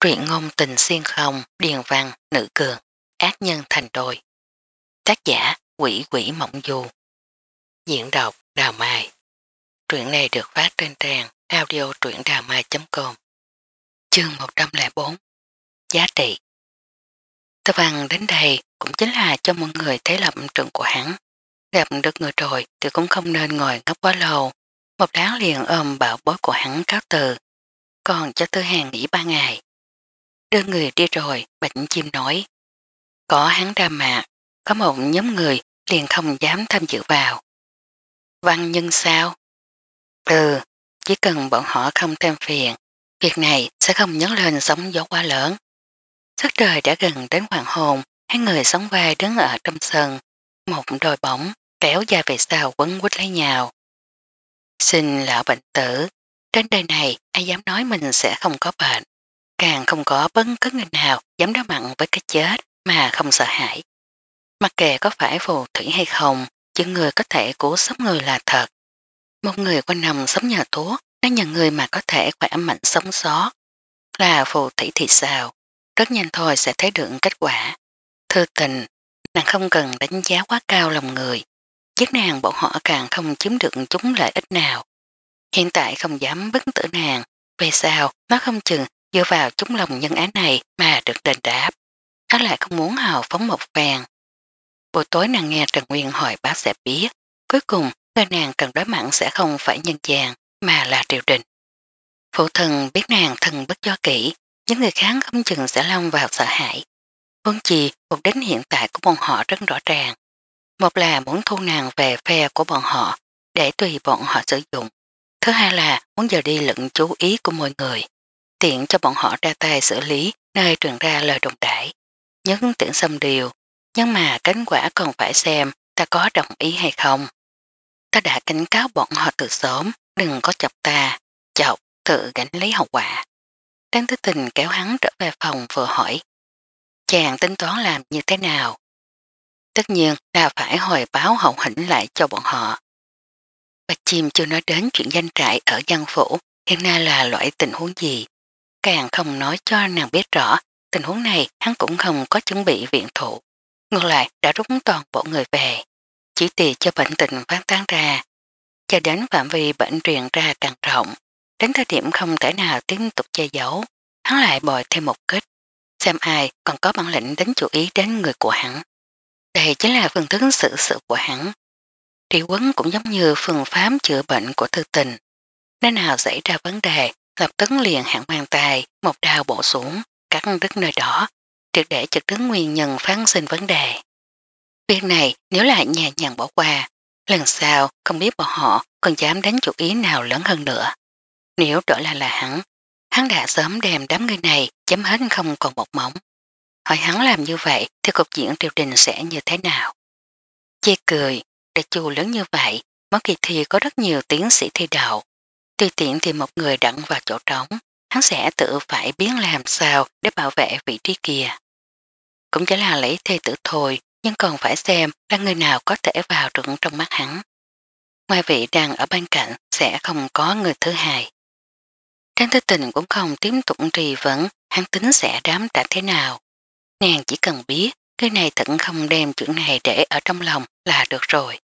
truyện ngôn tình xuyên không, điền văn, nữ cường, ác nhân thành đôi. Tác giả quỷ quỷ mộng du. Diễn đọc Đào Mai. Truyện này được phát trên trang audio truyệnđàmai.com Chương 104 Giá trị Tờ văn đến đây cũng chính là cho mọi người thấy lập trường của hắn. Gặp được người rồi thì cũng không nên ngồi ngốc quá lâu. Một đám liền ôm bảo bối của hắn cáo từ. Còn cho tư hàng nghỉ ba ngày. Đưa người đi rồi, bệnh chim nói. Có hắn ra mạ, có một nhóm người liền không dám tham dự vào. Văn nhân sao? Ừ, chỉ cần bọn họ không thêm phiền, việc này sẽ không nhấn lên sóng gió quá lớn. Sức trời đã gần đến hoàng hồn, hai người sống vai đứng ở trong sân, một đôi bóng kéo dài về sau quấn quýt lấy nhau. Xin lão bệnh tử, trên đời này ai dám nói mình sẽ không có bệnh càng không có bất cứ người nào dám đối mặn với cái chết mà không sợ hãi. Mặc kệ có phải phù thủy hay không, chứ người có thể cứu sống người là thật. Một người quanh nằm sống nhà thuốc là những người mà có thể khỏe mạnh sống sót. Là phù thủy thì sao? Rất nhanh thôi sẽ thấy được kết quả. Thư tình, nàng không cần đánh giá quá cao lòng người. Chiếc nàng bọn họ càng không chiếm được chúng lợi ích nào. Hiện tại không dám bức tử nàng, về sao nó không chừng dựa vào chúng lòng nhân ái này mà được đền đáp. Hắn lại không muốn hào phóng một vàng. Buổi tối nàng nghe Trần Nguyên hỏi bác sẽ biết. Cuối cùng, người nàng cần đối mặn sẽ không phải nhân gian, mà là triều đình. Phụ thần biết nàng thần bất do kỹ, những người khác không chừng sẽ lông vào sợ hãi. Vốn chi, mục đến hiện tại của bọn họ rất rõ ràng. Một là muốn thu nàng về phe của bọn họ, để tùy bọn họ sử dụng. Thứ hai là muốn giờ đi lận chú ý của mọi người tiện cho bọn họ ra tay xử lý nơi truyền ra lời đồng đải. Nhấn tiện xâm điều, nhưng mà kết quả còn phải xem ta có đồng ý hay không. Ta đã cảnh cáo bọn họ từ sớm, đừng có chọc ta, chọc, tự gánh lấy hậu quả. Đáng thức tình kéo hắn trở về phòng vừa hỏi, chàng tính toán làm như thế nào? Tất nhiên là phải hồi báo hậu hĩnh lại cho bọn họ. Bạch chim chưa nói đến chuyện danh trại ở dân phủ hiện nay là loại tình huống gì càng không nói cho nàng biết rõ tình huống này hắn cũng không có chuẩn bị viện thủ. Ngược lại đã rút toàn bộ người về, chỉ tì cho bệnh tình phát tán ra, cho đến phạm vi bệnh truyền ra càng rộng. Đến thời điểm không thể nào tiếp tục che giấu, hắn lại bồi thêm một kích, xem ai còn có bản lĩnh đánh chú ý đến người của hắn. Đây chính là phương thức sự sự của hắn. Trị quấn cũng giống như phương pháp chữa bệnh của thư tình. Nơi nào xảy ra vấn đề lập tức liền hạng bàn tài, một đào bổ xuống, cắt đứt nơi đó, triệt để trực đứng nguyên nhân phán sinh vấn đề. Việc này nếu là nhà nhàng bỏ qua, lần sau không biết bọn họ còn dám đánh chủ ý nào lớn hơn nữa. Nếu trở lại là hắn, hắn đã sớm đem đám người này chấm hết không còn một móng. Hỏi hắn làm như vậy thì cục diện triều đình sẽ như thế nào? Chê cười, đại chù lớn như vậy, mỗi kỳ thi có rất nhiều tiến sĩ thi đậu, tùy tiện thì một người đặn vào chỗ trống, hắn sẽ tự phải biến làm sao để bảo vệ vị trí kia. Cũng chỉ là lấy thê tử thôi, nhưng còn phải xem là người nào có thể vào trụng trong mắt hắn. Ngoài vị đang ở bên cạnh sẽ không có người thứ hai. Trang Thế Tình cũng không tiếp tục trì vấn hắn tính sẽ đám trả thế nào. Nàng chỉ cần biết cái này thật không đem chuyện này để ở trong lòng là được rồi.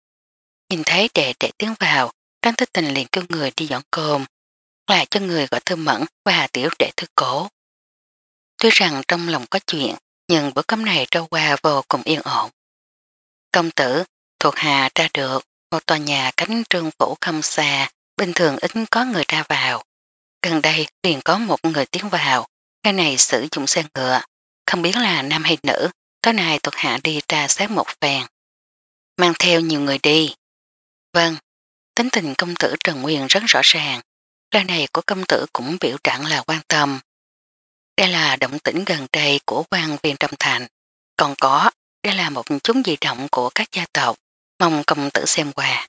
Nhìn thấy đệ đệ tiến vào Trang Thích Tình liền kêu người đi dọn cơm, lại cho người gọi thư mẫn và Hà Tiểu để thư cố. Tuy rằng trong lòng có chuyện, nhưng bữa cơm này trôi qua vô cùng yên ổn. Công tử thuộc Hà ra được một tòa nhà cánh trương phủ không xa, bình thường ít có người ra vào. Gần đây liền có một người tiến vào, cái này sử dụng xe ngựa, không biết là nam hay nữ, tối nay thuộc hạ đi tra xét một phèn. Mang theo nhiều người đi. Vâng, Tính tình công tử Trần Nguyên rất rõ ràng, lời này của công tử cũng biểu trạng là quan tâm. Đây là động tĩnh gần đây của quan viên trong Thành, còn có, đây là một chúng di động của các gia tộc, mong công tử xem qua.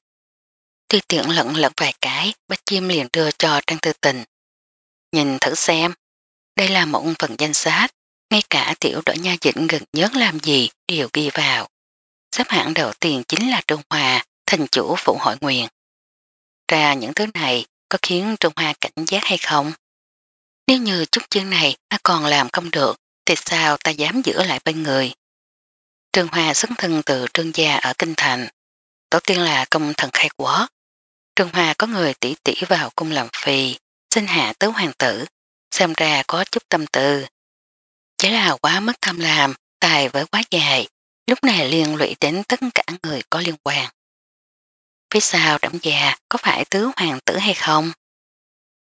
Tuy tiện lận lận vài cái, bách chim liền đưa cho Trang Tư Tình. Nhìn thử xem, đây là một phần danh sách, ngay cả tiểu đội nha dĩnh gần nhất làm gì đều ghi vào. Xếp hạng đầu tiên chính là Trung Hòa, thành chủ phụ hội nguyện ra những thứ này có khiến Trung Hoa cảnh giác hay không. Nếu như chút chương này ta còn làm không được thì sao ta dám giữ lại bên người. Trương Hoa xuất thân từ Trương Gia ở Kinh Thành. Tổ tiên là công thần khai quốc. Trương Hoa có người tỷ tỷ vào cung làm phi, sinh hạ tứ hoàng tử, xem ra có chút tâm tư. Chỉ là quá mất tham làm, tài với quá dài, lúc này liên lụy đến tất cả người có liên quan phía sau đẫm già có phải tứ hoàng tử hay không?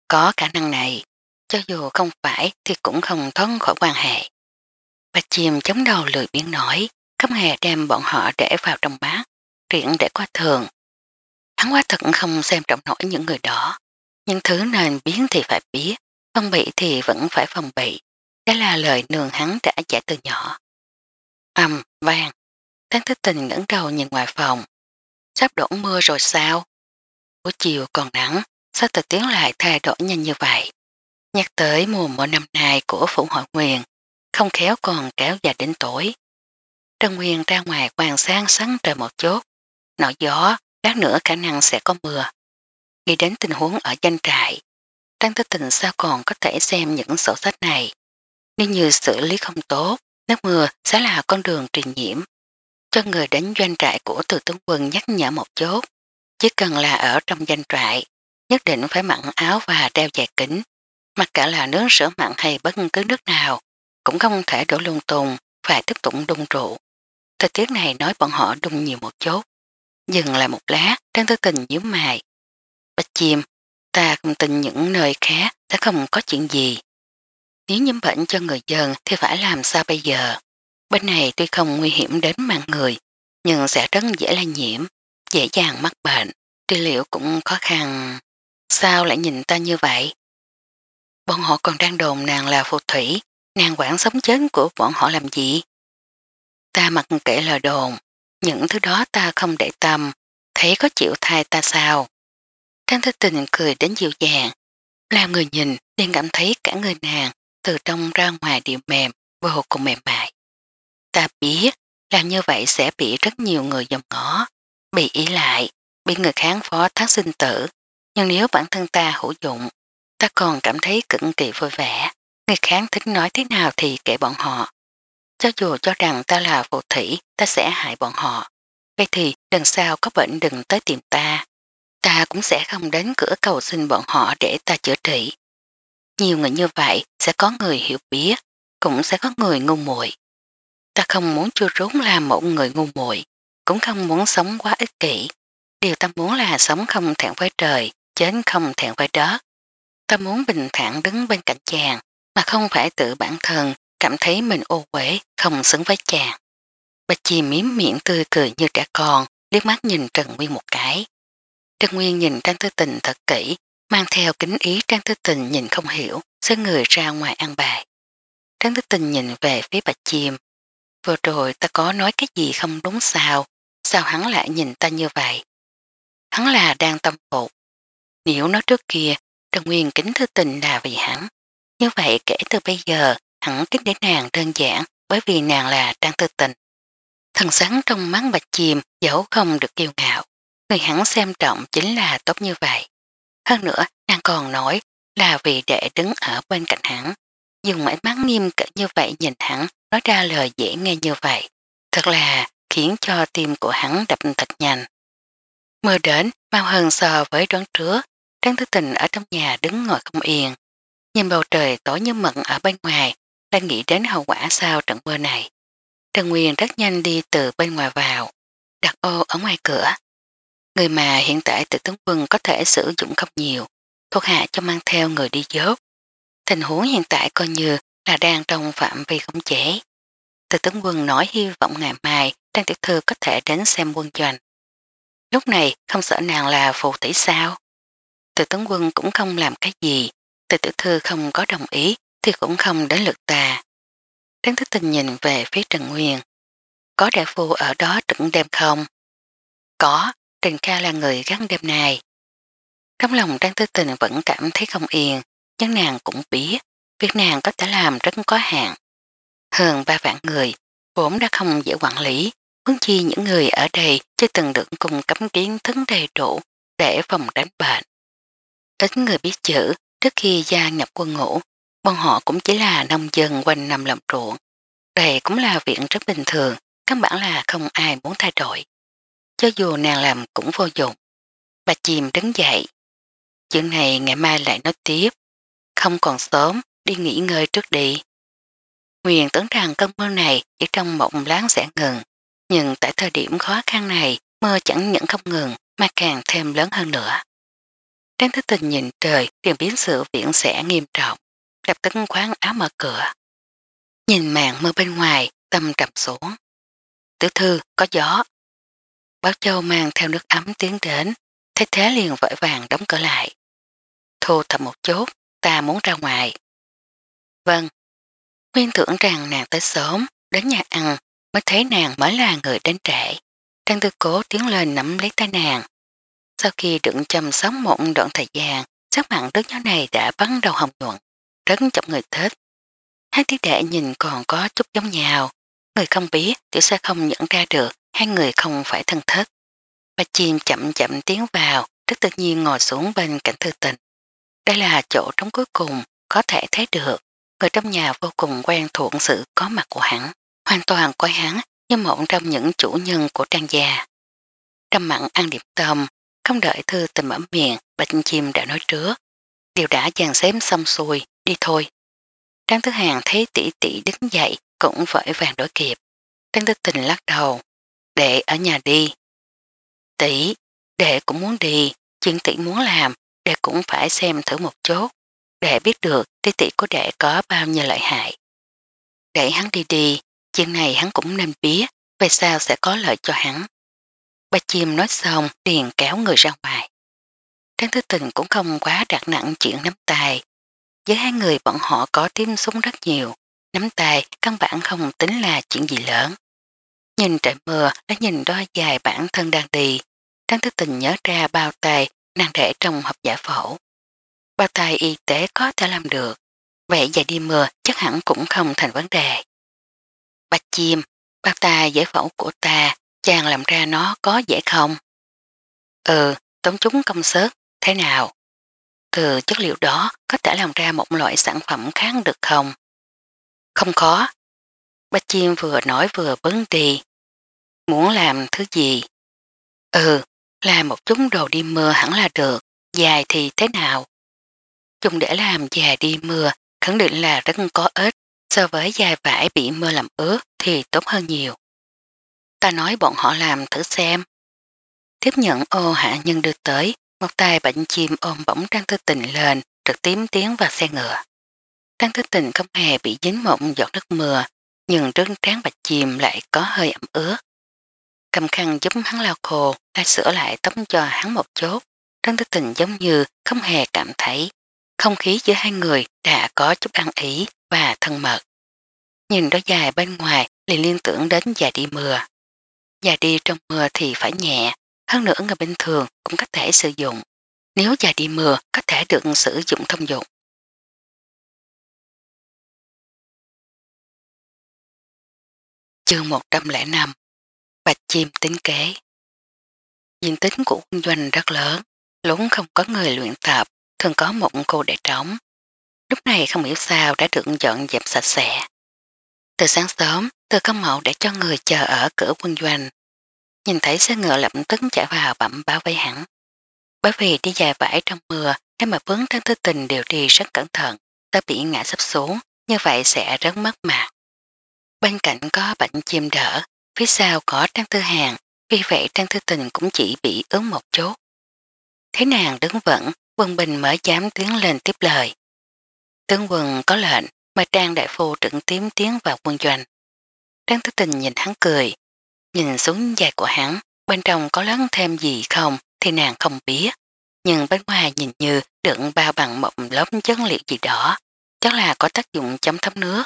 Có khả năng này, cho dù không phải thì cũng không thoát khỏi quan hệ. Bạch chìm chống đầu lười biến nổi, khắp hề đem bọn họ để vào trong bát, truyện để qua thường. Hắn quá thật không xem trọng nổi những người đó, nhưng thứ nên biến thì phải biết, không bị thì vẫn phải phòng bị. Đó là lời nương hắn đã dạy từ nhỏ. Âm, vang, Tán thích tình ngẩn đầu nhìn ngoài phòng, sắp đổ mưa rồi sao? Buổi chiều còn nắng, sao thời tiếng lại thay đổi nhanh như vậy? Nhắc tới mùa mùa năm nay của Phụ Hội Nguyên, không khéo còn kéo dài đến tối. Trần Nguyên ra ngoài quan sáng sáng trời một chút, nọ gió, các nữa khả năng sẽ có mưa. Khi đến tình huống ở danh trại, Trang Thế Tình sao còn có thể xem những sổ sách này. Nếu như xử lý không tốt, nước mưa sẽ là con đường truyền nhiễm cho người đến doanh trại của từ tướng quân nhắc nhở một chút. Chỉ cần là ở trong doanh trại, nhất định phải mặn áo và đeo dài kính. Mặc cả là nước sữa mặn hay bất cứ nước nào, cũng không thể đổ lung tùng phải tiếp tục đun rượu. Thời tiết này nói bọn họ đun nhiều một chút. Dừng lại một lát, đang tư tình nhíu mày. Bách chim, ta không tin những nơi khác sẽ không có chuyện gì. Nếu nhiễm bệnh cho người dân thì phải làm sao bây giờ? Bên này tuy không nguy hiểm đến mạng người, nhưng sẽ rất dễ lây nhiễm, dễ dàng mắc bệnh, trị liệu cũng khó khăn. Sao lại nhìn ta như vậy? Bọn họ còn đang đồn nàng là phù thủy, nàng quản sống chết của bọn họ làm gì? Ta mặc kệ lời đồn, những thứ đó ta không để tâm, thấy có chịu thai ta sao? Trang thức tình cười đến dịu dàng, làm người nhìn nên cảm thấy cả người nàng từ trong ra ngoài đều mềm, vô cùng mềm mại. Ta biết làm như vậy sẽ bị rất nhiều người dòng ngõ, bị ý lại, bị người kháng phó thác sinh tử. Nhưng nếu bản thân ta hữu dụng, ta còn cảm thấy cực kỳ vui vẻ. Người kháng thích nói thế nào thì kể bọn họ. Cho dù cho rằng ta là phù thủy, ta sẽ hại bọn họ. Vậy thì lần sau có bệnh đừng tới tìm ta. Ta cũng sẽ không đến cửa cầu xin bọn họ để ta chữa trị. Nhiều người như vậy sẽ có người hiểu biết, cũng sẽ có người ngu muội Ta không muốn chua rốn làm một người ngu muội cũng không muốn sống quá ích kỷ. Điều ta muốn là sống không thẹn với trời, chết không thẹn với đất. Ta muốn bình thản đứng bên cạnh chàng, mà không phải tự bản thân cảm thấy mình ô quế, không xứng với chàng. Bạch Chi miếm miệng tươi cười như trẻ con, liếc mắt nhìn Trần Nguyên một cái. Trần Nguyên nhìn Trang thư Tình thật kỹ, mang theo kính ý Trang thư Tình nhìn không hiểu, sẽ người ra ngoài ăn bài. Trang thư Tình nhìn về phía Bạch Chim, Vừa rồi ta có nói cái gì không đúng sao, sao hắn lại nhìn ta như vậy? Hắn là đang tâm phục. Nếu nói trước kia, Trần Nguyên kính thư tình là vì hắn. Như vậy kể từ bây giờ, hắn kính đến nàng đơn giản bởi vì nàng là trang thư tình. Thần sáng trong mắt bạch chìm dẫu không được kiêu ngạo. Người hắn xem trọng chính là tốt như vậy. Hơn nữa, nàng còn nói là vì để đứng ở bên cạnh hắn. Dùng mãi mắt nghiêm cỡ như vậy nhìn hắn Nói ra lời dễ nghe như vậy, thật là khiến cho tim của hắn đập thật nhanh. Mưa đến, mau hơn so với đoán trước, Trang Thứ Tình ở trong nhà đứng ngồi không yên. Nhìn bầu trời tối như mận ở bên ngoài, đang nghĩ đến hậu quả sau trận mưa này. Trần Nguyên rất nhanh đi từ bên ngoài vào, đặt ô ở ngoài cửa. Người mà hiện tại tự tướng quân có thể sử dụng không nhiều, thuộc hạ cho mang theo người đi dốt. Tình huống hiện tại coi như là đang trong phạm vi khống chế. Từ tướng quân nói hy vọng ngày mai Trang Tiểu Thư có thể đến xem quân doanh. Lúc này không sợ nàng là phụ tỷ sao? Từ tướng quân cũng không làm cái gì, từ tiểu thư không có đồng ý thì cũng không đến lượt ta. Trang Thích Tình nhìn về phía Trần Nguyên. Có đại phu ở đó trứng đêm không? Có, Trần Ca là người gắn đêm này. Trong lòng Trang Tư Tình vẫn cảm thấy không yên, nhưng nàng cũng biết việc nàng có thể làm rất có hạn. Hơn ba vạn người, vốn đã không dễ quản lý, huống chi những người ở đây chưa từng được cùng cấm kiến thức đầy đủ để phòng tránh bệnh. Ít người biết chữ trước khi gia nhập quân ngũ, bọn họ cũng chỉ là nông dân quanh năm làm ruộng. Đây cũng là viện rất bình thường, căn bản là không ai muốn thay đổi. Cho dù nàng làm cũng vô dụng. Bà chìm đứng dậy. Chuyện này ngày mai lại nói tiếp. Không còn sớm, đi nghỉ ngơi trước đi. Nguyện tưởng rằng cơn mưa này chỉ trong một láng sẽ ngừng, nhưng tại thời điểm khó khăn này mưa chẳng những không ngừng mà càng thêm lớn hơn nữa. Trang thức tình nhìn trời liền biến sự viễn sẽ nghiêm trọng, lập tức khoáng áo mở cửa. Nhìn màn mưa bên ngoài, tâm trầm xuống. Tiểu thư, có gió. Báo Châu mang theo nước ấm tiến đến, thế thế liền vội vàng đóng cửa lại. Thu thầm một chút, ta muốn ra ngoài. Vâng, nguyên tưởng rằng nàng tới sớm, đến nhà ăn, mới thấy nàng mới là người đến trễ. Trang tư cố tiến lên nắm lấy tay nàng. Sau khi đựng chăm sóc một đoạn thời gian, sắc mặn đứa nhỏ này đã bắn đầu hồng nhuận, rất chọc người thích. Hai tí đệ nhìn còn có chút giống nhau, người không biết tiểu sẽ không nhận ra được hai người không phải thân thích. Bà Chiên chậm chậm tiến vào, rất tự nhiên ngồi xuống bên cạnh thư tình. Đây là chỗ trống cuối cùng, có thể thấy được Người trong nhà vô cùng quen thuộc sự có mặt của hắn, hoàn toàn coi hắn như một trong những chủ nhân của trang gia. Trong mặn ăn điểm tâm, không đợi thư tình mở miệng, bạch chim đã nói trước. Điều đã dàn xếp xong xuôi, đi thôi. Trang thứ hàng thấy tỷ tỷ đứng dậy, cũng vội vàng đổi kịp. Trang thứ tình lắc đầu, đệ ở nhà đi. Tỷ, đệ cũng muốn đi, chuyện tỷ muốn làm, đệ cũng phải xem thử một chút để biết được tí tỷ của đệ có bao nhiêu lợi hại. Để hắn đi đi, chuyện này hắn cũng nên biết về sao sẽ có lợi cho hắn. Ba chim nói xong liền kéo người ra ngoài. Trang Thứ Tình cũng không quá đặt nặng chuyện nắm tay. với hai người bọn họ có tiêm súng rất nhiều, nắm tay căn bản không tính là chuyện gì lớn. Nhìn trời mưa đã nhìn đo dài bản thân đang đi. Trang Thứ Tình nhớ ra bao tay nàng để trong hộp giả phẫu bao tài y tế có thể làm được. Vậy giờ đi mưa chắc hẳn cũng không thành vấn đề. Bạch chim, bao tài giải phẫu của ta, chàng làm ra nó có dễ không? Ừ, tống chúng công sớt thế nào? Từ chất liệu đó có thể làm ra một loại sản phẩm kháng được không? Không khó. Bạch chim vừa nói vừa bấn đi. Muốn làm thứ gì? Ừ, làm một chúng đồ đi mưa hẳn là được, dài thì thế nào, dùng để làm già đi mưa khẳng định là rất có ếch so với dài vải bị mưa làm ướt thì tốt hơn nhiều. Ta nói bọn họ làm thử xem. Tiếp nhận ô hạ nhân đưa tới, một tay bệnh chim ôm bỗng Trang thư Tình lên, trực tiếp tiếng vào xe ngựa. Trang thư Tình không hề bị dính mộng giọt nước mưa, nhưng trứng tráng bạch chim lại có hơi ẩm ướt. Cầm khăn giúp hắn lao khô, ta sửa lại tấm cho hắn một chốt. Trang thư Tình giống như không hề cảm thấy không khí giữa hai người đã có chút ăn ý và thân mật. Nhìn đó dài bên ngoài liền liên tưởng đến già đi mưa. Già đi trong mưa thì phải nhẹ, hơn nữa người bình thường cũng có thể sử dụng. Nếu già đi mưa có thể được sử dụng thông dụng. Chương 105 Bạch chim tính kế Diện tính của quân doanh rất lớn, lúng không có người luyện tập, thường có một cô để trống. Lúc này không hiểu sao đã được dọn dẹp sạch sẽ. Từ sáng sớm, từ công mẫu để cho người chờ ở cửa quân doanh. Nhìn thấy xe ngựa lập tức chạy vào bẩm báo vây hẳn. Bởi vì đi dài vải trong mưa, em mà vướng thân thư tình đều đi rất cẩn thận, Ta bị ngã sắp xuống, như vậy sẽ rất mất mặt. Bên cạnh có bệnh chim đỡ, phía sau có trang thư hàng, vì vậy trang thư tình cũng chỉ bị ướn một chút. Thế nàng đứng vẫn, quân Bình mới dám tiến lên tiếp lời. Tướng quân có lệnh, mời Trang Đại Phu trưởng tím tiến vào quân doanh. Trang Thức Tình nhìn hắn cười, nhìn xuống dài của hắn, bên trong có lắng thêm gì không thì nàng không biết, nhưng bên ngoài nhìn như đựng bao bằng mộng lớp chất liệu gì đó, chắc là có tác dụng chống thấm nước.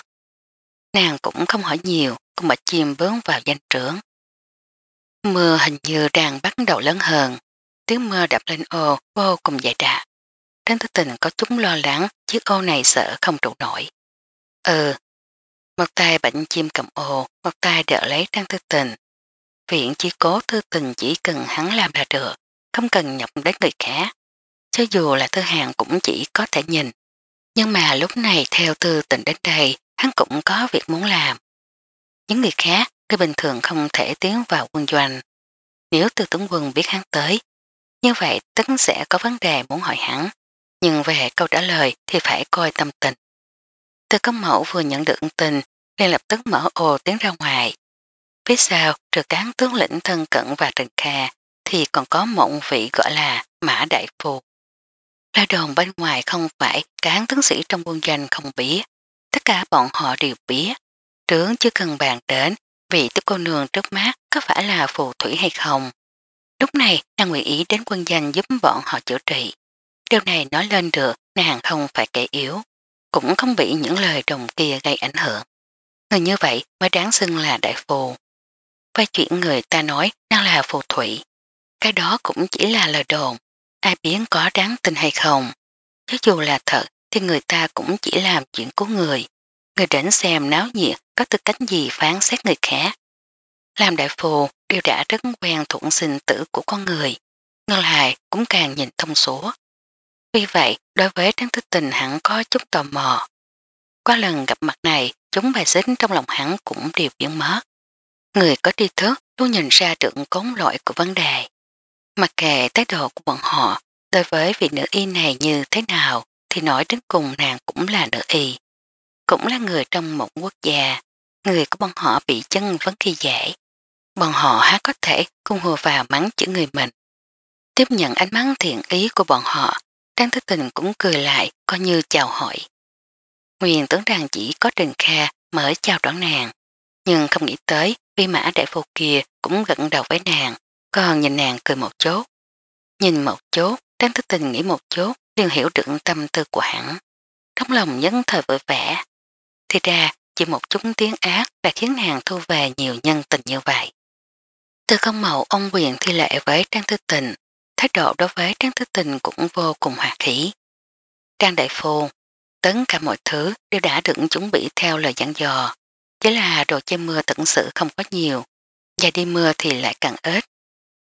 Nàng cũng không hỏi nhiều, cũng bạch chim bướng vào danh trưởng. Mưa hình như đang bắt đầu lớn hơn, tiếng mưa đập lên ô vô cùng dày đà. Trấn Tư Tình có chút lo lắng chiếc ô này sợ không trụ nổi. Ừ, một tay bệnh chim cầm ô, một tay đỡ lấy Trấn Tư Tình. Viện chỉ cố Tư Tình chỉ cần hắn làm là được, không cần nhập đến người khác. Cho dù là Tư Hàng cũng chỉ có thể nhìn. Nhưng mà lúc này theo Tư Tình đến đây, hắn cũng có việc muốn làm. Những người khác, người bình thường không thể tiến vào quân doanh. Nếu Tư tướng Quân biết hắn tới, như vậy tức sẽ có vấn đề muốn hỏi hắn, nhưng về câu trả lời thì phải coi tâm tình. Từ công mẫu vừa nhận được tin liền lập tức mở ồ tiếng ra ngoài. Phía sau, trừ cán tướng lĩnh thân cận và trần kha, thì còn có mộng vị gọi là Mã Đại Phù. Ra đồn bên ngoài không phải cán tướng sĩ trong quân danh không biết, tất cả bọn họ đều biết. Trướng chưa cần bàn đến vị tức cô nương trước mắt có phải là phù thủy hay không. Lúc này nàng nguyện ý đến quân danh giúp bọn họ chữa trị. Điều này nói lên được nàng không phải kẻ yếu, cũng không bị những lời đồng kia gây ảnh hưởng. Người như vậy mới đáng xưng là đại phù. Và chuyện người ta nói nàng là phù thủy. Cái đó cũng chỉ là lời đồn, ai biến có đáng tin hay không. Chứ dù là thật thì người ta cũng chỉ làm chuyện của người. Người đến xem náo nhiệt có tư cách gì phán xét người khác làm đại phù đều đã rất quen thuận sinh tử của con người, ngân lại cũng càng nhìn thông số. Vì vậy, đối với Trang Thức Tình hẳn có chút tò mò. Qua lần gặp mặt này, chúng bài xích trong lòng hắn cũng đều biến mất. Người có tri thức luôn nhìn ra được cống lỗi của vấn đề. Mặc kệ thái độ của bọn họ đối với vị nữ y này như thế nào thì nói đến cùng nàng cũng là nữ y. Cũng là người trong một quốc gia, người của bọn họ bị chân vấn khi dễ bọn họ há có thể cung hùa vào mắng chữ người mình. Tiếp nhận ánh mắt thiện ý của bọn họ, Trang Thế Tình cũng cười lại coi như chào hỏi. Nguyên tưởng rằng chỉ có Trình Kha mở chào đón nàng, nhưng không nghĩ tới vi mã đại phu kia cũng gận đầu với nàng, còn nhìn nàng cười một chốt. Nhìn một chốt, Trang Thế Tình nghĩ một chốt liền hiểu được tâm tư của hắn. Trong lòng nhấn thời vội vẽ. Thì ra, chỉ một chút tiếng ác đã khiến nàng thu về nhiều nhân tình như vậy. Từ không mẫu ông quyền thi lệ với Trang thư Tình, thái độ đối với Trang thư Tình cũng vô cùng hòa khí. Trang Đại Phu, tấn cả mọi thứ đều đã được chuẩn bị theo lời dặn dò, chỉ là đồ chơi mưa tận sự không có nhiều, và đi mưa thì lại càng ít.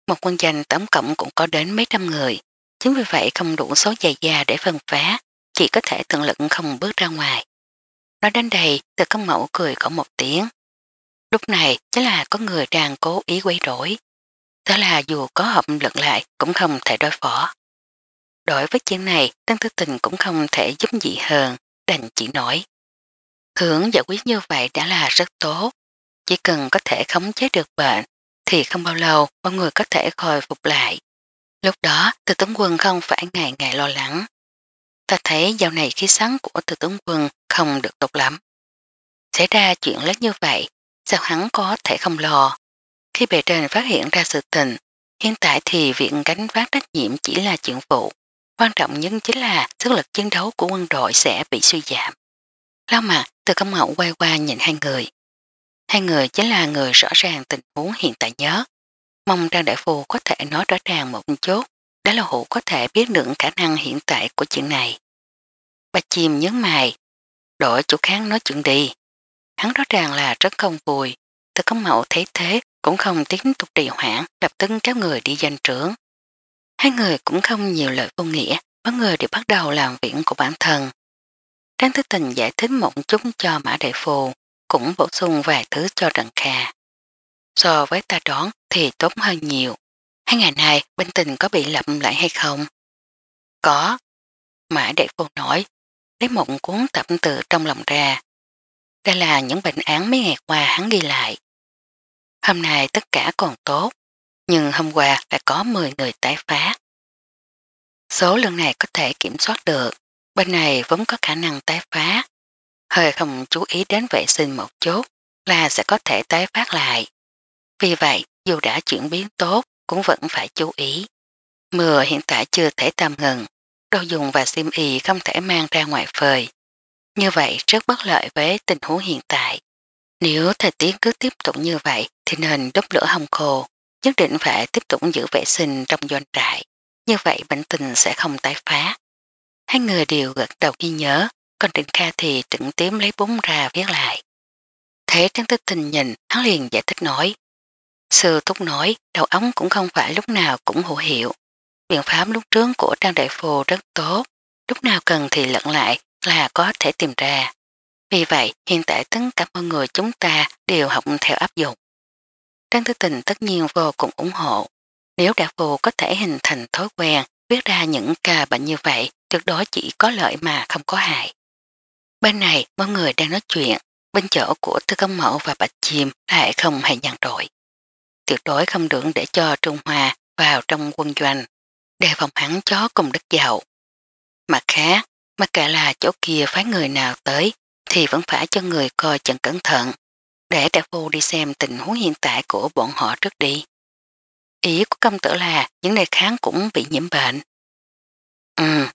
Một quân danh tổng cộng cũng có đến mấy trăm người, chính vì vậy không đủ số dày già để phân phá, chỉ có thể tận lực không bước ra ngoài. Nói đến đây, từ công mẫu cười có một tiếng, Lúc này thế là có người đang cố ý quấy rối. Thế là dù có hợp lực lại cũng không thể đối phó. Đối với chuyện này, Tân thứ Tình cũng không thể giúp gì hơn, đành chỉ nói. Hưởng giải quyết như vậy đã là rất tốt. Chỉ cần có thể khống chế được bệnh, thì không bao lâu mọi người có thể khôi phục lại. Lúc đó, từ tướng quân không phải ngày ngày lo lắng. Ta thấy dạo này khí sáng của từ tướng quân không được tốt lắm. Xảy ra chuyện lớn như vậy, sao hắn có thể không lo. Khi bề trên phát hiện ra sự tình, hiện tại thì viện gánh vác trách nhiệm chỉ là chuyện vụ. Quan trọng nhất chính là sức lực chiến đấu của quân đội sẽ bị suy giảm. Lao mặt, từ công ngậu quay qua nhìn hai người. Hai người chính là người rõ ràng tình huống hiện tại nhớ. Mong Trang Đại Phu có thể nói rõ ràng một chút, đó là hữu có thể biết được khả năng hiện tại của chuyện này. Bà chim nhớ mày, đổi chủ kháng nói chuyện đi. Hắn rõ ràng là rất không vui, từ cấm mẫu thấy thế cũng không tiếp tục trì hoãn, lập tức kéo người đi danh trưởng. Hai người cũng không nhiều lời vô nghĩa, mỗi người đều bắt đầu làm việc của bản thân. Trang Thứ Tình giải thích mộng chúng cho Mã Đại Phù, cũng bổ sung vài thứ cho Trần Kha. So với ta đoán thì tốt hơn nhiều. Hai ngày nay bên tình có bị lặp lại hay không? Có. Mã Đại Phù nói, lấy một cuốn tập từ trong lòng ra, đây là những bệnh án mấy ngày qua hắn ghi lại. Hôm nay tất cả còn tốt, nhưng hôm qua đã có 10 người tái phát. Số lượng này có thể kiểm soát được, bên này vẫn có khả năng tái phát. Hơi không chú ý đến vệ sinh một chút là sẽ có thể tái phát lại. Vì vậy, dù đã chuyển biến tốt cũng vẫn phải chú ý. Mưa hiện tại chưa thể tạm ngừng, đồ dùng và sim y không thể mang ra ngoài phơi. Như vậy rất bất lợi với tình huống hiện tại. Nếu thời tiết cứ tiếp tục như vậy thì nền đốt lửa hồng khô, nhất định phải tiếp tục giữ vệ sinh trong doanh trại. Như vậy bệnh tình sẽ không tái phá. Hai người đều gật đầu ghi nhớ, còn Trịnh Kha thì trực tím lấy bún ra viết lại. Thế Trang Tích Tình nhìn, hắn liền giải thích nói. Sư Thúc nói, đầu ống cũng không phải lúc nào cũng hữu hiệu. Biện pháp lúc trướng của Trang Đại Phù rất tốt, lúc nào cần thì lận lại là có thể tìm ra. Vì vậy, hiện tại tất cả mọi người chúng ta đều học theo áp dụng. Trang Thư Tình tất nhiên vô cùng ủng hộ. Nếu đã vô có thể hình thành thói quen, viết ra những ca bệnh như vậy, tuyệt đối chỉ có lợi mà không có hại. Bên này, mọi người đang nói chuyện, bên chỗ của Tư Công Mẫu và Bạch Chim lại không hề nhàn rỗi. Tuyệt đối không được để cho Trung Hoa vào trong quân doanh, đề phòng hắn chó cùng đất giàu. Mặt khác, Mặc kệ là chỗ kia phái người nào tới, thì vẫn phải cho người coi chừng cẩn thận, để đại phu đi xem tình huống hiện tại của bọn họ trước đi. Ý của công tử là những đề kháng cũng bị nhiễm bệnh. Ừ.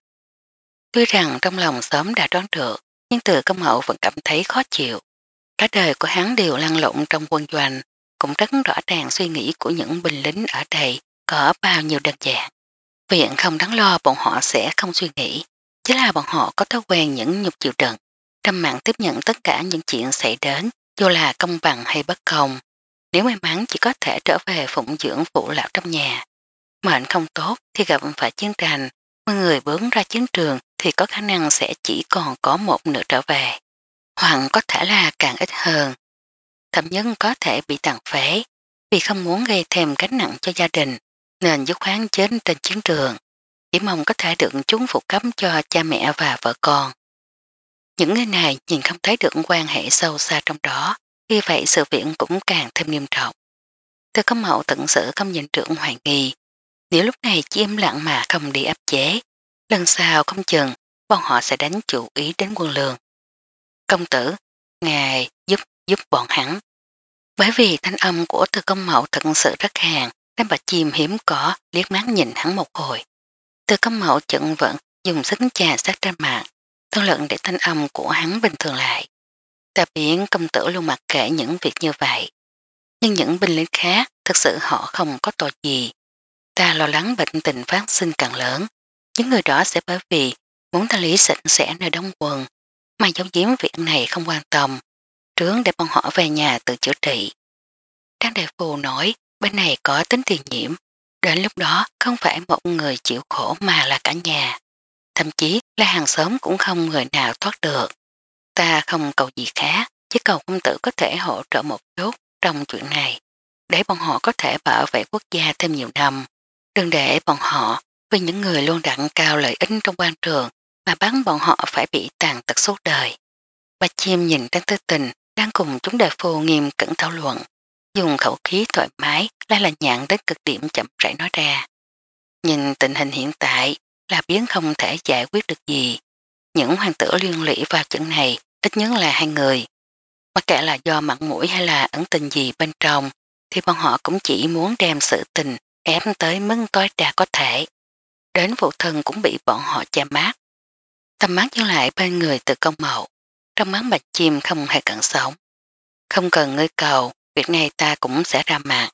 Tuy rằng trong lòng sớm đã đoán được, nhưng từ công hậu vẫn cảm thấy khó chịu. Cả đời của hắn đều lăn lộn trong quân doanh, cũng rất rõ ràng suy nghĩ của những binh lính ở đây có bao nhiêu đơn giản. Viện không đáng lo, bọn họ sẽ không suy nghĩ. Chứ là bọn họ có thói quen những nhục chịu trận, trăm mạng tiếp nhận tất cả những chuyện xảy đến, dù là công bằng hay bất công. Nếu may mắn chỉ có thể trở về phụng dưỡng phụ lão trong nhà. Mệnh không tốt thì gặp phải chiến tranh, mà người bướng ra chiến trường thì có khả năng sẽ chỉ còn có một nửa trở về. Hoặc có thể là càng ít hơn. Thậm nhân có thể bị tàn phế vì không muốn gây thêm gánh nặng cho gia đình nên dứt khoán chết trên chiến trường chỉ mong có thể được chúng phục cấm cho cha mẹ và vợ con. Những người này nhìn không thấy được quan hệ sâu xa trong đó, vì vậy sự việc cũng càng thêm nghiêm trọng. Từ có mẫu tận sự không nhìn trưởng hoài nghi, nếu lúc này chỉ im lặng mà không đi áp chế, lần sau không chừng bọn họ sẽ đánh chủ ý đến quân lường. Công tử, ngài giúp giúp bọn hắn. Bởi vì thanh âm của từ công mẫu thật sự rất hàng, nên bà chim hiếm có liếc mắt nhìn hắn một hồi. Từ cấm mẫu chận vẫn dùng xính trà sát ra mạng, thân luận để thanh âm của hắn bình thường lại. Ta biến công tử luôn mặc kệ những việc như vậy. Nhưng những binh lính khác thật sự họ không có tội gì. Ta lo lắng bệnh tình phát sinh càng lớn. Những người đó sẽ bởi vì muốn ta lý sạch sẽ nơi đông quần mà giáo giếm việc này không quan tâm. Trướng để bọn họ về nhà tự chữa trị. Trang đại phù nói bên này có tính tiền nhiễm Đến lúc đó không phải một người chịu khổ mà là cả nhà. Thậm chí là hàng xóm cũng không người nào thoát được. Ta không cầu gì khác, chỉ cầu công tử có thể hỗ trợ một chút trong chuyện này, để bọn họ có thể bảo vệ quốc gia thêm nhiều năm. Đừng để bọn họ, vì những người luôn đặn cao lợi ích trong quan trường, mà bắn bọn họ phải bị tàn tật suốt đời. Bà chim nhìn Trang Tư Tình đang cùng chúng đại phu nghiêm cẩn thảo luận dùng khẩu khí thoải mái la là nhạn đến cực điểm chậm rãi nói ra. Nhìn tình hình hiện tại là biến không thể giải quyết được gì. Những hoàng tử liên lũy vào chuyện này ít nhất là hai người. Mặc kệ là do mặn mũi hay là ẩn tình gì bên trong thì bọn họ cũng chỉ muốn đem sự tình ép tới mức tối đa có thể. Đến vụ thân cũng bị bọn họ che mát. Tâm mắt dừng lại bên người từ công mậu. Trong mắt bạch chim không hề cận sống. Không cần ngươi cầu, việc này ta cũng sẽ ra mạng.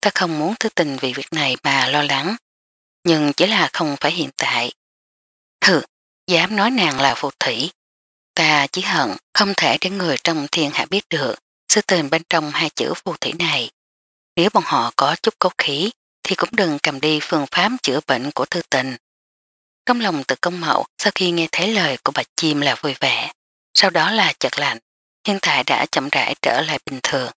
Ta không muốn thứ tình vì việc này mà lo lắng, nhưng chỉ là không phải hiện tại. Hừ, dám nói nàng là phù thủy. Ta chỉ hận không thể để người trong thiên hạ biết được sự tình bên trong hai chữ phù thủy này. Nếu bọn họ có chút cốt khí thì cũng đừng cầm đi phương pháp chữa bệnh của thư tình. Trong lòng tự công mậu sau khi nghe thấy lời của bà chim là vui vẻ, sau đó là chật lạnh, hiện tại đã chậm rãi trở lại bình thường.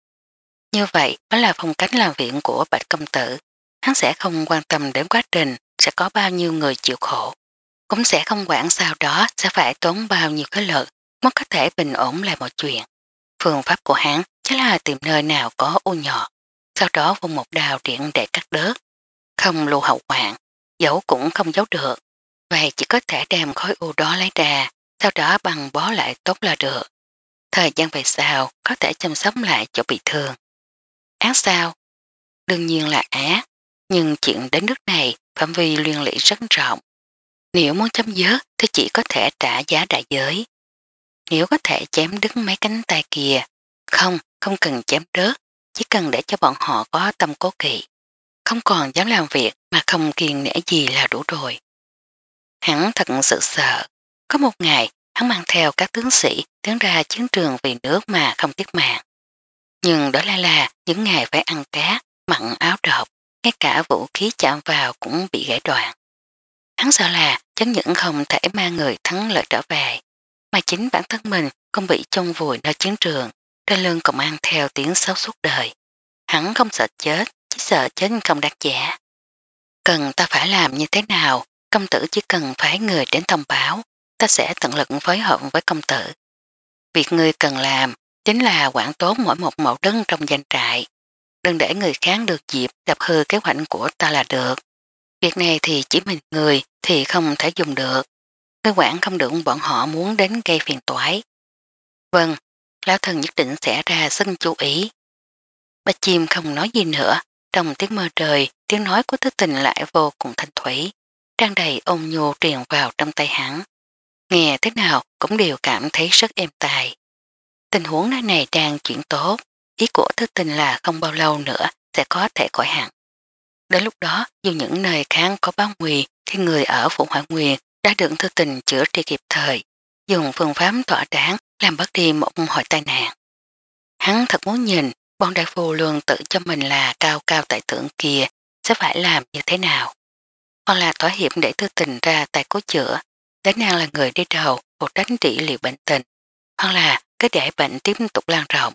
Như vậy đó là phong cách làm viện của Bạch Công Tử. Hắn sẽ không quan tâm đến quá trình sẽ có bao nhiêu người chịu khổ. Cũng sẽ không quản sau đó sẽ phải tốn bao nhiêu cái lực mới có thể bình ổn lại một chuyện. Phương pháp của hắn chính là tìm nơi nào có u nhỏ, sau đó vung một đào điện để cắt đớt. Không lưu hậu hoạn, giấu cũng không giấu được. Vậy chỉ có thể đem khối u đó lấy ra, sau đó bằng bó lại tốt là được. Thời gian về sau có thể chăm sóc lại chỗ bị thương. Ác sao? Đương nhiên là ác, nhưng chuyện đến nước này phạm vi liên lị rất rộng. Nếu muốn chấm dứt thì chỉ có thể trả giá đại giới. Nếu có thể chém đứt mấy cánh tay kia, không, không cần chém đứt, chỉ cần để cho bọn họ có tâm cố kỵ. Không còn dám làm việc mà không kiên nể gì là đủ rồi. Hắn thật sự sợ. Có một ngày, hắn mang theo các tướng sĩ tiến ra chiến trường vì nước mà không tiếc mạng nhưng đó là là những ngày phải ăn cá, mặn áo trọc, ngay cả vũ khí chạm vào cũng bị gãy đoạn. Hắn sợ là chẳng những không thể mang người thắng lợi trở về, mà chính bản thân mình cũng bị chôn vùi nơi chiến trường, trên lưng còn mang theo tiếng xấu suốt đời. Hắn không sợ chết, chỉ sợ chết không đạt giả. Cần ta phải làm như thế nào, công tử chỉ cần phải người đến thông báo, ta sẽ tận lực phối hợp với công tử. Việc người cần làm chính là quản tốt mỗi một mẫu đơn trong danh trại. Đừng để người khác được dịp đập hư kế hoạch của ta là được. Việc này thì chỉ mình người thì không thể dùng được. Ngươi quản không được bọn họ muốn đến gây phiền toái. Vâng, lão thần nhất định sẽ ra sân chú ý. Bà chim không nói gì nữa, trong tiếng mơ trời, tiếng nói của thức tình lại vô cùng thanh thủy, trang đầy ôn nhô truyền vào trong tay hắn. Nghe thế nào cũng đều cảm thấy rất êm tài. Tình huống nơi này đang chuyển tốt, ý của thư tình là không bao lâu nữa sẽ có thể khỏi hạn. Đến lúc đó, dù những nơi kháng có báo nguy thì người ở Phụ Hoại nguyền đã được thư tình chữa trị kịp thời, dùng phương pháp tỏa đáng làm bất đi một hội tai nạn. Hắn thật muốn nhìn bọn đại phù lường tự cho mình là cao cao tại tượng kia sẽ phải làm như thế nào. Hoặc là thỏa hiệp để thư tình ra tại cố chữa, đánh nàng là người đi đầu cuộc đánh trị liệu bệnh tình, hoặc là cứ để bệnh tiếp tục lan rộng.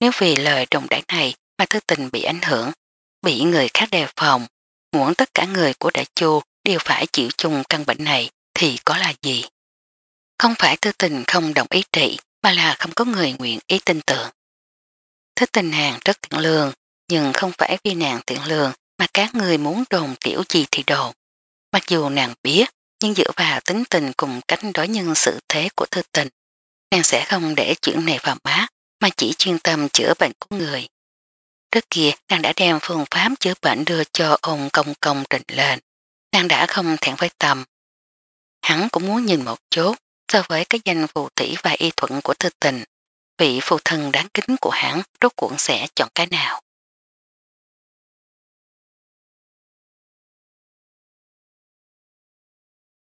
Nếu vì lời đồng đảng này mà thư tình bị ảnh hưởng, bị người khác đề phòng, muốn tất cả người của đại chu đều phải chịu chung căn bệnh này thì có là gì? Không phải thư tình không đồng ý trị mà là không có người nguyện ý tin tưởng. Thư tình hàng rất tiện lương, nhưng không phải vì nàng tiện lương mà các người muốn đồn kiểu gì thì đồn. Mặc dù nàng biết, nhưng dựa vào tính tình cùng cách đối nhân sự thế của thư tình, nàng sẽ không để chuyện này vào má mà chỉ chuyên tâm chữa bệnh của người. Trước kia nàng đã đem phương pháp chữa bệnh đưa cho ông công công trình lên. Nàng đã không thẹn với tầm. Hắn cũng muốn nhìn một chút so với cái danh phù tỷ và y thuận của thư tình. Vị phù thân đáng kính của hắn rốt cuộn sẽ chọn cái nào.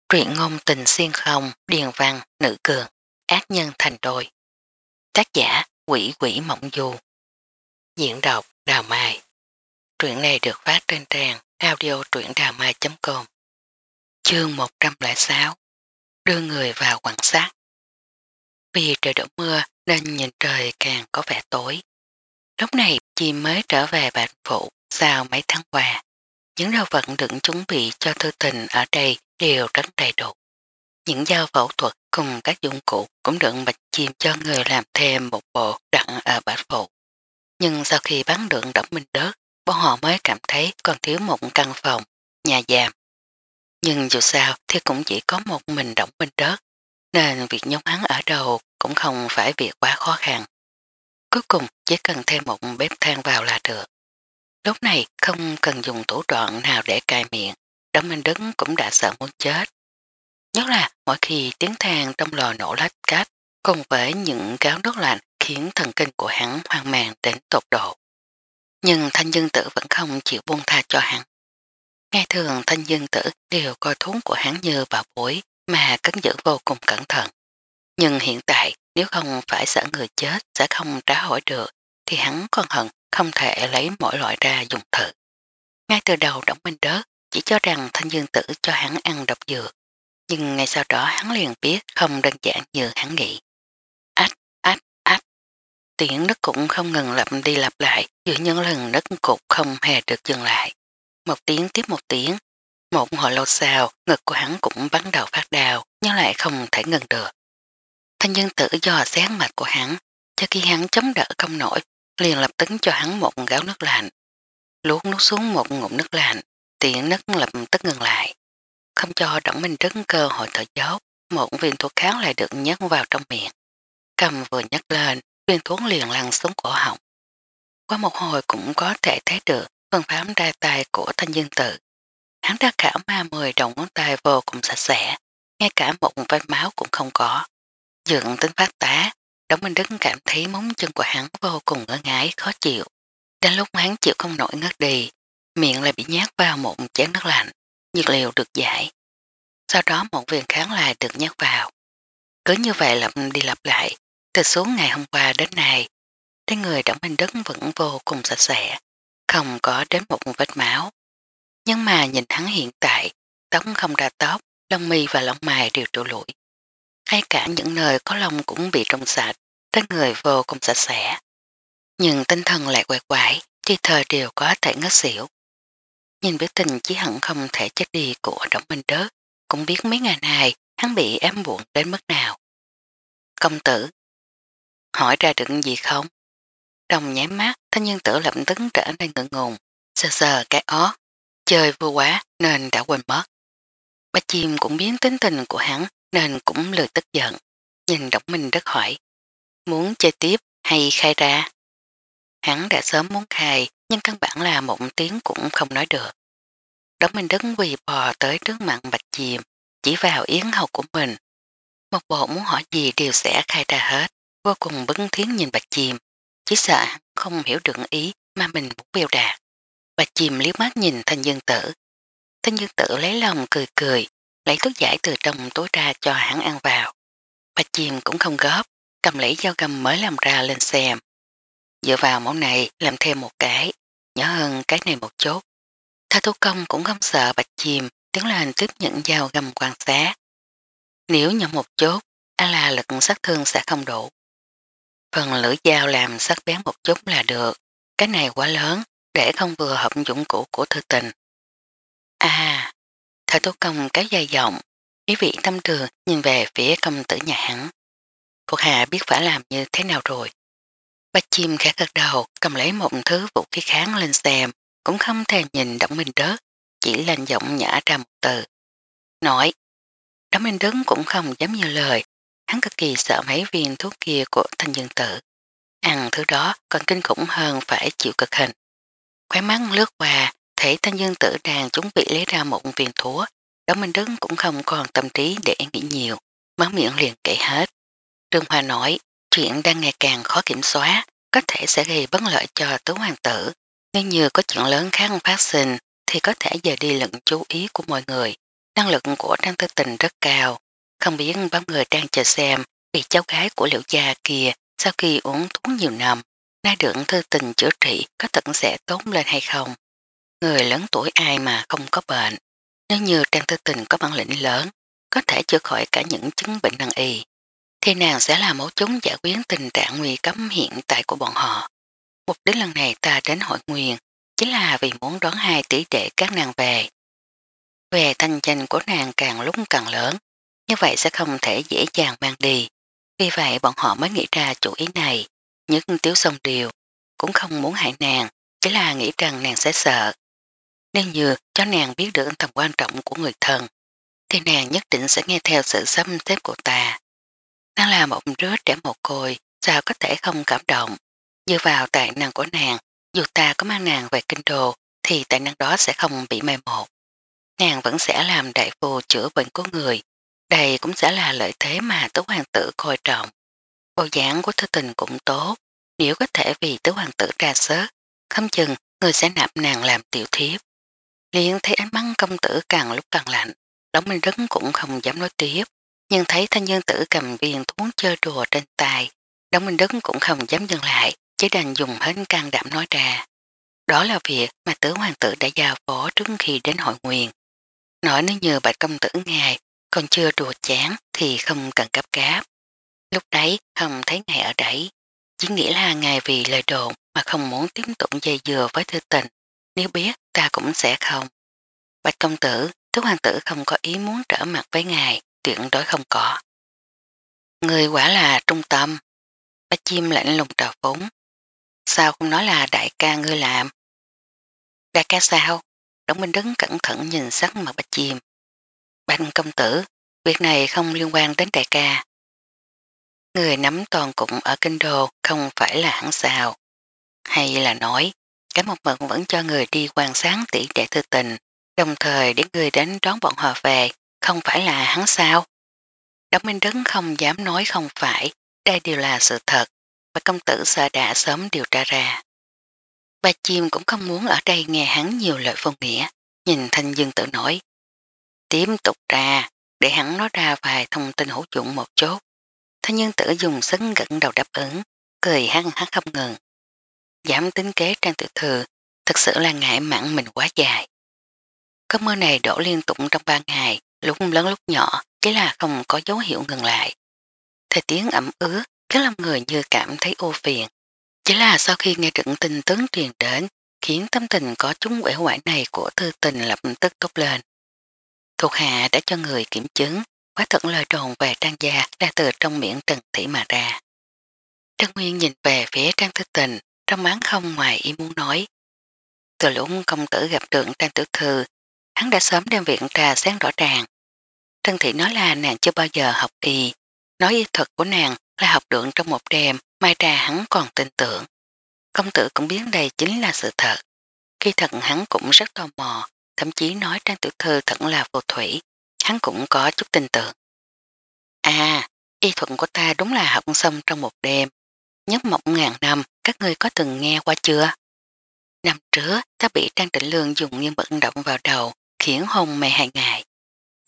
Truyện ngôn tình xuyên không, điền văn, nữ cường ác nhân thành đôi. Tác giả quỷ quỷ mộng du. Diễn đọc Đào Mai. Truyện này được phát trên trang audio truyệnđàmai.com Chương 106 Đưa người vào quan sát Vì trời đổ mưa nên nhìn trời càng có vẻ tối. Lúc này, chị mới trở về bệnh phụ sau mấy tháng qua. Những đồ vật đựng chuẩn bị cho thư tình ở đây đều rất đầy đủ. Những dao phẫu thuật cùng các dụng cụ cũng được bạch chim cho người làm thêm một bộ đặn ở bãi phụ. Nhưng sau khi bán đường đẩm minh đất, bọn họ mới cảm thấy còn thiếu một căn phòng, nhà giam. Nhưng dù sao thì cũng chỉ có một mình động minh đất, nên việc nhóm hắn ở đâu cũng không phải việc quá khó khăn. Cuối cùng chỉ cần thêm một bếp than vào là được. Lúc này không cần dùng thủ đoạn nào để cài miệng, đám minh đứng cũng đã sợ muốn chết, Nhất là mỗi khi tiếng thang trong lò nổ lách cách, cùng với những cáo đốt lạnh khiến thần kinh của hắn hoang mang đến tột độ. Nhưng thanh dương tử vẫn không chịu buông tha cho hắn. Ngay thường thanh dương tử đều coi thuốc của hắn như bảo bối mà cấn giữ vô cùng cẩn thận. Nhưng hiện tại, nếu không phải sợ người chết sẽ không trả hỏi được, thì hắn còn hận không thể lấy mỗi loại ra dùng thử. Ngay từ đầu động minh đớt chỉ cho rằng thanh dương tử cho hắn ăn độc dược nhưng ngay sau đó hắn liền biết không đơn giản như hắn nghĩ. Ách, ách, ách. Tiếng nước cũng không ngừng lặp đi lặp lại giữa những lần đất cục không hề được dừng lại. Một tiếng tiếp một tiếng, một hồi lâu sau ngực của hắn cũng bắt đầu phát đào nhưng lại không thể ngừng được. Thanh nhân tử do sáng mặt của hắn cho khi hắn chống đỡ không nổi liền lập tức cho hắn một gáo nước lạnh. Luốt nuốt xuống một ngụm nước lạnh tiếng nước lập tức ngừng lại không cho Đặng Minh Trấn cơ hội thở dốc, một viên thuốc kháng lại được nhét vào trong miệng. Cầm vừa nhấc lên, viên thuốc liền lăn xuống cổ họng. Qua một hồi cũng có thể thấy được phần phám ra tay của thanh dương tự. Hắn đã khảo ma mười đồng ngón tay vô cùng sạch sẽ, ngay cả một vết máu cũng không có. Dượng tính phát tá, Đống Minh Đức cảm thấy móng chân của hắn vô cùng ngỡ ngái, khó chịu. Đến lúc hắn chịu không nổi ngất đi, miệng lại bị nhát vào một chén nước lạnh nhiệt liệu được giải. Sau đó một viên kháng lại được nhắc vào. Cứ như vậy lặp đi lặp lại, từ xuống ngày hôm qua đến nay, trên người Đặng Minh Đức vẫn vô cùng sạch sẽ, không có đến một vết máu. Nhưng mà nhìn hắn hiện tại, tóc không ra tóc, lông mi và lông mày đều trụ lũi. Hay cả những nơi có lông cũng bị trong sạch, trên người vô cùng sạch sẽ. Nhưng tinh thần lại quẹt quải, tuy thời đều có thể ngất xỉu. Nhìn biểu tình chỉ hận không thể chết đi của đồng Minh Đớt, cũng biết mấy ngày này hắn bị ém buồn đến mức nào. Công tử, hỏi ra được gì không? Đồng nháy mắt, thanh nhân tử lập tức trở nên ngượng ngùng, sờ sờ cái ó, chơi vui quá nên đã quên mất. Bạch chim cũng biến tính tình của hắn nên cũng lười tức giận, nhìn đồng Minh Đớt hỏi, muốn chơi tiếp hay khai ra? Hắn đã sớm muốn khai, nhưng căn bản là một tiếng cũng không nói được. Đống Minh Đức quỳ bò tới trước mặt Bạch Diệm, chỉ vào yến hầu của mình. Một bộ muốn hỏi gì đều sẽ khai ra hết, vô cùng bấn thiến nhìn Bạch Diệm, chỉ sợ không hiểu được ý mà mình muốn biểu đạt. Bạch Diệm liếc mắt nhìn thanh dương tử. Thanh dương tử lấy lòng cười cười, lấy thuốc giải từ trong tối ra cho hắn ăn vào. Bạch Diệm cũng không góp, cầm lấy dao găm mới làm ra lên xem. Dựa vào món này làm thêm một cái, nhỏ hơn cái này một chút. Tha thú công cũng không sợ bạch chìm tiếng là lành tiếp nhận dao gầm quan sát. Nếu nhỏ một chút, á là lực sát thương sẽ không đủ. Phần lưỡi dao làm sắc bén một chút là được, cái này quá lớn để không vừa hợp dụng cụ của thư tình. À, thả tố công cái dài giọng, ý vị tâm trường nhìn về phía công tử nhà hắn. Thuộc hạ biết phải làm như thế nào rồi. Bách chim khẽ gật đầu cầm lấy một thứ vũ khí kháng lên xem cũng không thèm nhìn Đổng Minh Đức chỉ lên giọng nhả ra một từ. Nói Đống Minh Đứng cũng không dám như lời, hắn cực kỳ sợ mấy viên thuốc kia của thanh dương tử. Ăn thứ đó còn kinh khủng hơn phải chịu cực hình. Khóe mắt lướt qua, thấy thanh dương tử đang chuẩn bị lấy ra một viên thuốc. Đống Minh Đứng cũng không còn tâm trí để nghĩ nhiều, máu miệng liền kể hết. Trương Hoa nói, Chuyện đang ngày càng khó kiểm soát, có thể sẽ gây bất lợi cho tứ hoàng tử. Nếu như có chuyện lớn khác phát sinh, thì có thể giờ đi lẫn chú ý của mọi người. Năng lực của Trang Tư Tình rất cao. Không biết bao người đang chờ xem vì cháu gái của liệu gia kia sau khi uống thuốc nhiều năm, nay được thư tình chữa trị có tận sẽ tốt lên hay không. Người lớn tuổi ai mà không có bệnh. Nếu như Trang Tư Tình có bản lĩnh lớn, có thể chữa khỏi cả những chứng bệnh năng y thì nàng sẽ là mẫu chúng giải quyết tình trạng nguy cấm hiện tại của bọn họ. Mục đích lần này ta đến hội nguyên chính là vì muốn đón hai tỷ đệ các nàng về. Về thanh danh của nàng càng lúc càng lớn, như vậy sẽ không thể dễ dàng mang đi. Vì vậy bọn họ mới nghĩ ra chủ ý này, nhưng tiếu sông điều, cũng không muốn hại nàng, chỉ là nghĩ rằng nàng sẽ sợ. Nên như cho nàng biết được tầm quan trọng của người thân, thì nàng nhất định sẽ nghe theo sự xâm xếp của ta. Đang là một đứa trẻ mồ côi, sao có thể không cảm động. Dựa vào tài năng của nàng, dù ta có mang nàng về kinh đồ, thì tài năng đó sẽ không bị mai một. Nàng vẫn sẽ làm đại phu chữa bệnh của người. Đây cũng sẽ là lợi thế mà tứ hoàng tử coi trọng. Bộ giảng của thư tình cũng tốt, nếu có thể vì tứ hoàng tử ra sớt, không chừng người sẽ nạp nàng làm tiểu thiếp. Liên thấy ánh mắt công tử càng lúc càng lạnh, Đống Minh Rấn cũng không dám nói tiếp, nhưng thấy thanh dương tử cầm viên thuốc chơi đùa trên tay, Đống Minh Đức cũng không dám dừng lại, chỉ đành dùng hết can đảm nói ra. Đó là việc mà tứ hoàng tử đã giao phó trước khi đến hội nguyện. Nói nếu như bạch công tử ngài còn chưa đùa chán thì không cần cấp cáp. Lúc đấy không thấy ngài ở đấy, chỉ nghĩ là ngài vì lời đồn mà không muốn tiếp tục dây dừa với thư tình. Nếu biết ta cũng sẽ không. Bạch công tử, tứ hoàng tử không có ý muốn trở mặt với ngài, tiện đối không có. Người quả là trung tâm, bác chim lạnh lùng trào phúng. Sao không nói là đại ca ngươi làm? Đại ca sao? Đống Minh Đứng cẩn thận nhìn sắc mặt bạch chìm. Banh công tử, việc này không liên quan đến đại ca. Người nắm toàn cụm ở kinh đô không phải là hẳn sao. Hay là nói, cái một mực vẫn cho người đi quan sáng tỉ đệ thư tình, đồng thời để người đến đón bọn họ về không phải là hắn sao? Đỗ Minh Đấn không dám nói không phải, đây đều là sự thật, và công tử sợ đã sớm điều tra ra. Bà chim cũng không muốn ở đây nghe hắn nhiều lời vô nghĩa, nhìn thanh dương tự nói. Tiếp tục ra, để hắn nói ra vài thông tin hữu dụng một chút. Thanh dương tử dùng sấn gận đầu đáp ứng, cười hắn hắn không ngừng. Giảm tính kế trang tự thừa, thật sự là ngại mặn mình quá dài. Cơn mưa này đổ liên tục trong ba ngày, lúc lớn lúc nhỏ, chỉ là không có dấu hiệu ngừng lại. Thời tiếng ẩm ướt, khiến lòng người như cảm thấy ô phiền. Chỉ là sau khi nghe trận tin tướng truyền đến, khiến tâm tình có chúng quể hoại này của thư tình lập tức tốt lên. Thuộc hạ đã cho người kiểm chứng, quá thật lời đồn về trang gia là từ trong miệng Trần Thị mà ra. Trần Nguyên nhìn về phía trang thư tình, trong án không ngoài ý muốn nói. Từ lúc công tử gặp trưởng trang tiểu thư, hắn đã sớm đem viện trà sáng rõ ràng, Trân Thị nói là nàng chưa bao giờ học y, nói y thuật của nàng là học được trong một đêm, mai ra hắn còn tin tưởng. Công tử cũng biết đây chính là sự thật. Khi thật hắn cũng rất tò mò, thậm chí nói Trang Tiểu Thư thật là phù thủy, hắn cũng có chút tin tưởng. À, y thuật của ta đúng là học xong trong một đêm. Nhất mộng ngàn năm, các ngươi có từng nghe qua chưa? Năm trước, ta bị Trang Trịnh Lương dùng nhân bận động vào đầu, khiến hồn mê hại ngại.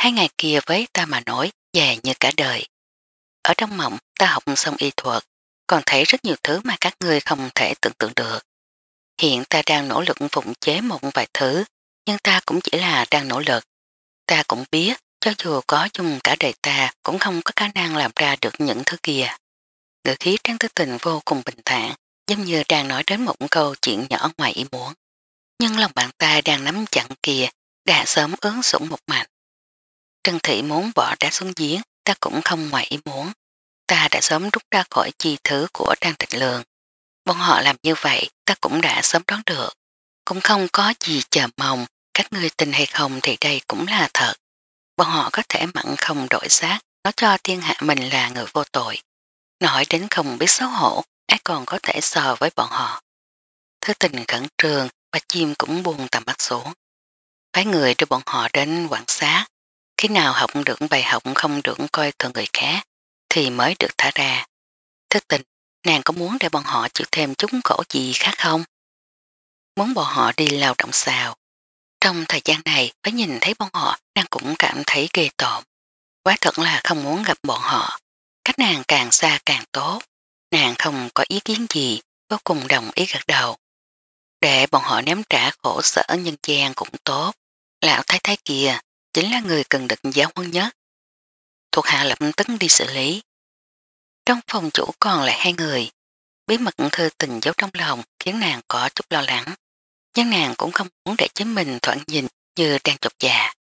Hai ngày kia với ta mà nói, dài như cả đời. Ở trong mộng, ta học xong y thuật, còn thấy rất nhiều thứ mà các ngươi không thể tưởng tượng được. Hiện ta đang nỗ lực phụng chế một vài thứ, nhưng ta cũng chỉ là đang nỗ lực. Ta cũng biết, cho dù có chung cả đời ta cũng không có khả năng làm ra được những thứ kia. Ngữ khí Trang Tư Tình vô cùng bình thản, giống như đang nói đến một câu chuyện nhỏ ngoài ý muốn. Nhưng lòng bàn tay đang nắm chặn kia đã sớm ướn sủng một mạch. Trần Thị muốn bỏ đã xuống giếng, ta cũng không ngoài ý muốn. Ta đã sớm rút ra khỏi chi thứ của Trang Tịch Lương. Bọn họ làm như vậy, ta cũng đã sớm đoán được. Cũng không có gì chờ mong, các ngươi tình hay không thì đây cũng là thật. Bọn họ có thể mặn không đổi xác, nó cho thiên hạ mình là người vô tội. Nói đến không biết xấu hổ, ai còn có thể sờ với bọn họ. Thứ tình khẩn trường, và chim cũng buồn tầm bắt xuống. Phái người đưa bọn họ đến quảng sát, khi nào học được bài học không được coi thường người khác thì mới được thả ra. Thức tình, nàng có muốn để bọn họ chịu thêm chút khổ gì khác không? Muốn bọn họ đi lao động sao? Trong thời gian này, phải nhìn thấy bọn họ, nàng cũng cảm thấy ghê tộn. Quá thật là không muốn gặp bọn họ. Cách nàng càng xa càng tốt. Nàng không có ý kiến gì, vô cùng đồng ý gật đầu. Để bọn họ ném trả khổ sở nhân gian cũng tốt. Lão thái thái kia chính là người cần được giáo huấn nhất. Thuộc hạ lập tấn đi xử lý. Trong phòng chủ còn lại hai người, bí mật thư tình giấu trong lòng khiến nàng có chút lo lắng. Nhưng nàng cũng không muốn để chính mình thoảng nhìn như đang chọc già. Dạ.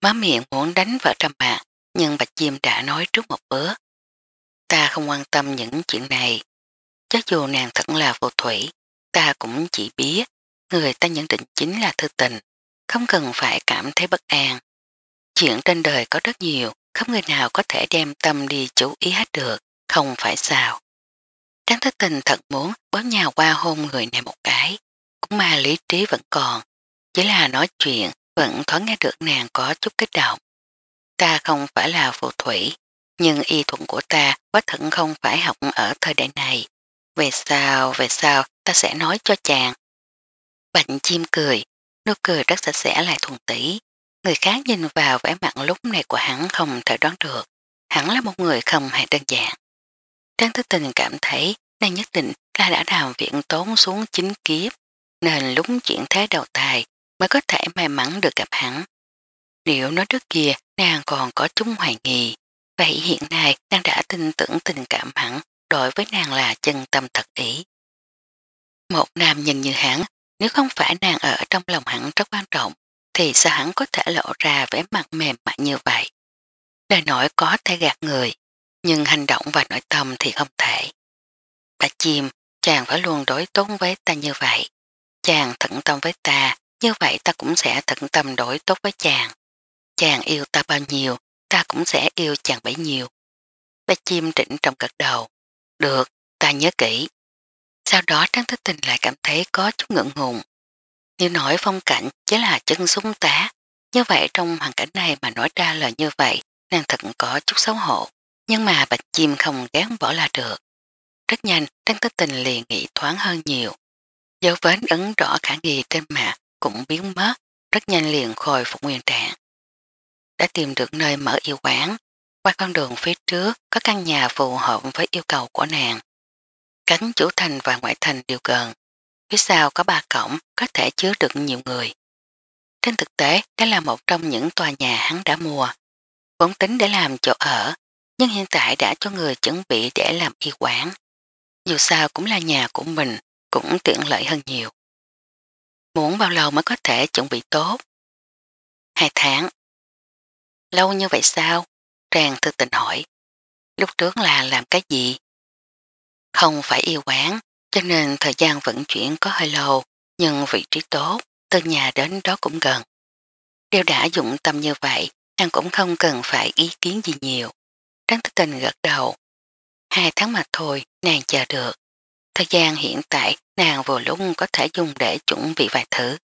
Má miệng muốn đánh vợ trầm bạc, nhưng bạch chim đã nói trước một bữa. Ta không quan tâm những chuyện này. Cho dù nàng thật là vô thủy, ta cũng chỉ biết người ta nhận định chính là thư tình, không cần phải cảm thấy bất an. Chuyện trên đời có rất nhiều, không người nào có thể đem tâm đi chú ý hết được, không phải sao. Tráng thức tình thật muốn bóp nhào qua hôn người này một cái, cũng mà lý trí vẫn còn, chỉ là nói chuyện vẫn thoáng nghe được nàng có chút kích động. Ta không phải là phù thủy, nhưng y thuận của ta quá thận không phải học ở thời đại này. Về sao, về sao, ta sẽ nói cho chàng. Bệnh chim cười, nụ cười rất sạch sẽ lại thuần tỷ, Người khác nhìn vào vẻ mặt lúc này của hắn không thể đoán được. Hắn là một người không hề đơn giản. Trang thức tình cảm thấy đang nhất định là đã làm viện tốn xuống chính kiếp, nên lúc chuyện thế đầu tài mới có thể may mắn được gặp hắn. Nếu nói trước kia nàng còn có chúng hoài nghi, vậy hiện nay nàng đã tin tưởng tình cảm hắn đối với nàng là chân tâm thật ý. Một nam nhìn như hắn, nếu không phải nàng ở trong lòng hắn rất quan trọng thì sao hắn có thể lộ ra vẻ mặt mềm mại như vậy. Lời nói có thể gạt người, nhưng hành động và nội tâm thì không thể. Đã chìm, chàng phải luôn đối tốt với ta như vậy. Chàng thận tâm với ta, như vậy ta cũng sẽ thận tâm đối tốt với chàng. Chàng yêu ta bao nhiêu, ta cũng sẽ yêu chàng bấy nhiêu. Bé chim trịnh trong cật đầu. Được, ta nhớ kỹ. Sau đó Trang Thích Tình lại cảm thấy có chút ngượng ngùng. Nếu nói phong cảnh chứ là chân súng tá, như vậy trong hoàn cảnh này mà nói ra lời như vậy, nàng thật có chút xấu hổ. Nhưng mà bạch chim không gán bỏ là được. Rất nhanh, Trang Tích Tình liền nghĩ thoáng hơn nhiều. Dấu vến ấn rõ khả nghi trên mặt cũng biến mất, rất nhanh liền khôi phục nguyên trạng. Đã tìm được nơi mở yêu quán, qua con đường phía trước có căn nhà phù hợp với yêu cầu của nàng. Cánh chủ thành và ngoại thành đều gần, phía sau có ba cổng có thể chứa được nhiều người. Trên thực tế, đó là một trong những tòa nhà hắn đã mua. Vốn tính để làm chỗ ở, nhưng hiện tại đã cho người chuẩn bị để làm y quán. Dù sao cũng là nhà của mình, cũng tiện lợi hơn nhiều. Muốn bao lâu mới có thể chuẩn bị tốt? Hai tháng. Lâu như vậy sao? Trang thư tình hỏi. Lúc trước là làm cái gì? Không phải y quán, cho nên thời gian vận chuyển có hơi lâu, nhưng vị trí tốt, từ nhà đến đó cũng gần. Đều đã dụng tâm như vậy, hắn cũng không cần phải ý kiến gì nhiều. Trắng tích tình gật đầu. Hai tháng mà thôi, nàng chờ được. Thời gian hiện tại nàng vừa lúc có thể dùng để chuẩn bị vài thứ.